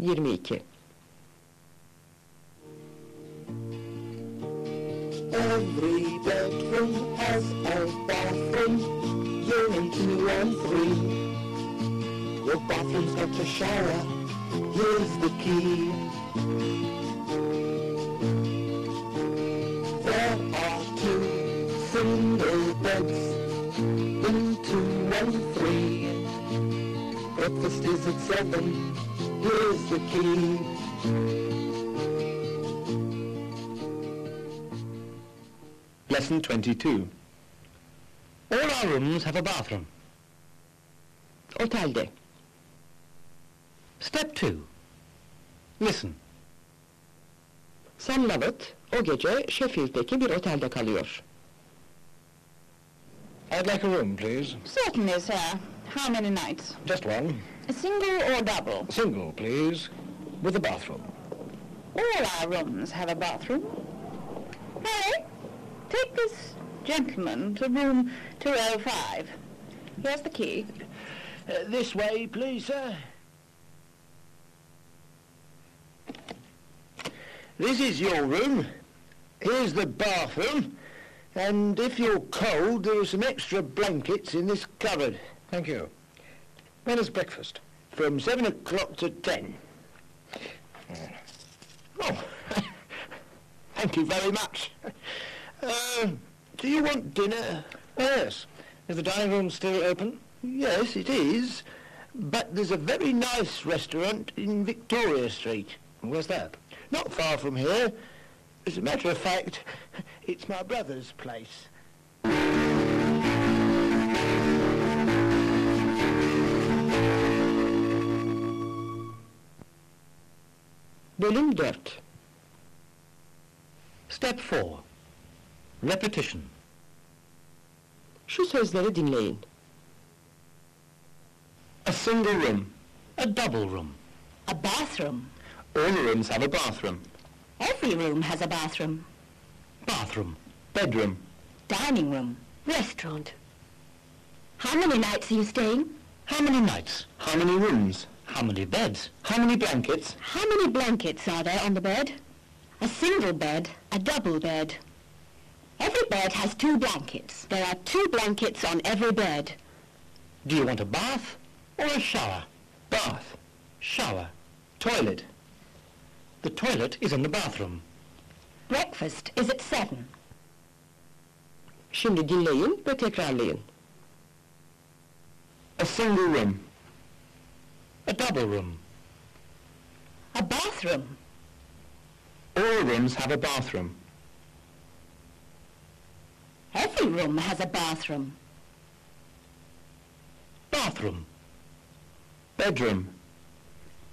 22. Every bedroom has a bathroom, unit two and three. Your bathroom's got a shower, here's the key. There are two single beds in two and three. Breakfast is at seven, here's the key. Lesson 22. All our rooms have a bathroom. Otelde. Step two. Listen. Sam Lovett o gece Sheffield'deki bir otelde kalıyor. I'd like a room, please. Certainly, sir. How many nights? Just one. A single or double? Single, please. With a bathroom. All our rooms have a bathroom. Harry, take this gentleman to room 205. Here's the key. Uh, this way, please, sir. This is your room. Here's the bathroom. And if you're cold, there are some extra blankets in this cupboard. Thank you. When is breakfast? From seven o'clock to ten. Oh, thank you very much. Uh, do you want dinner? Yes. Is the dining room still open? Yes, it is. But there's a very nice restaurant in Victoria Street. Where's that? Not far from here. As a matter of fact, it's my brother's place. Bölüm 4. Step four. Repetition. Şu sözleri dinleyin. A single room. A double room. A bathroom. All rooms have a bathroom. Every room has a bathroom. Bathroom. Bedroom. Dining room. Restaurant. How many nights are you staying? How many nights? How many rooms? How many beds? How many blankets? How many blankets are there on the bed? A single bed, a double bed. Every bed has two blankets. There are two blankets on every bed. Do you want a bath or a shower? Bath. Shower. Toilet. The toilet is in the bathroom. Breakfast is at seven. Şimdi dinleyin ve tekrarlayın. A single room. A double room. A bathroom. All rooms have a bathroom. Every room has a bathroom. Bathroom. Bedroom.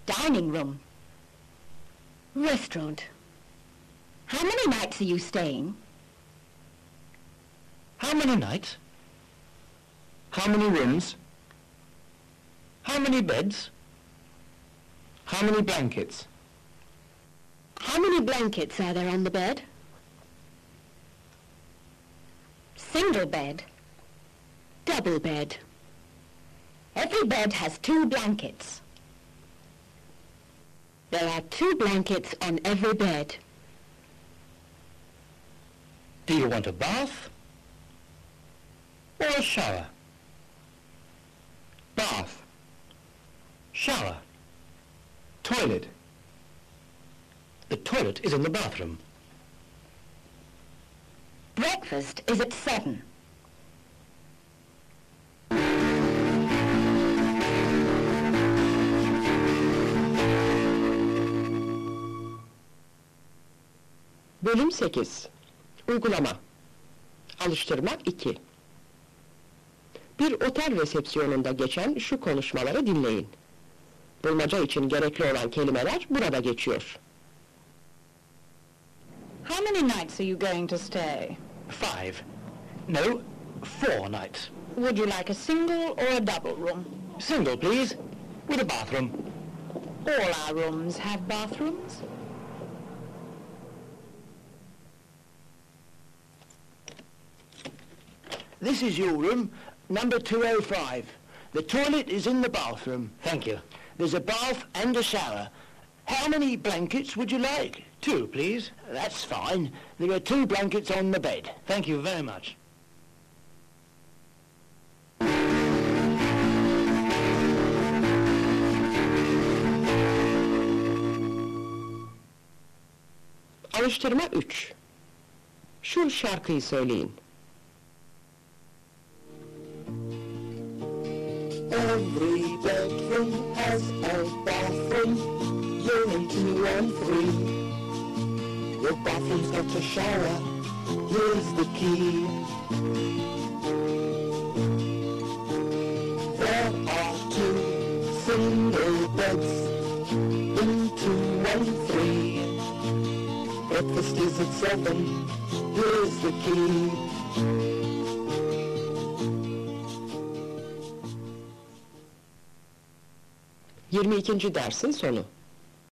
Dining room. Restaurant. How many nights are you staying? How many nights? How many rooms? How many beds? How many blankets? How many blankets are there on the bed? Single bed. Double bed. Every bed has two blankets. There are two blankets on every bed. Do you want a bath or a shower? Bath. Shower. Toilet. The toilet is in the bathroom. Breakfast is at seven. Bölüm 8. Uygulama. Alıştırma 2. Bir otel resepsiyonunda geçen şu konuşmaları dinleyin. Bulmaca için gerekli olan kelimeler burada geçiyor. How many nights are you going to stay? Five. No, four nights. Would you like a single or a double room? Single, please, with a bathroom. All our rooms have bathrooms. This is your room, number 205. The toilet is in the bathroom. Thank you. There's a bath and a shower. How many blankets would you like? Two, please. That's fine. There are two blankets on the bed. Thank you very much. Alıştırma 3. Şu şarkıyı söyleyin. Every bedroom has a bathroom. In two and three. Your bathroom's got a shower. Here's the key. There are two single beds in two three. Breakfast is at seven. Here's the key. 22. dersin sonu.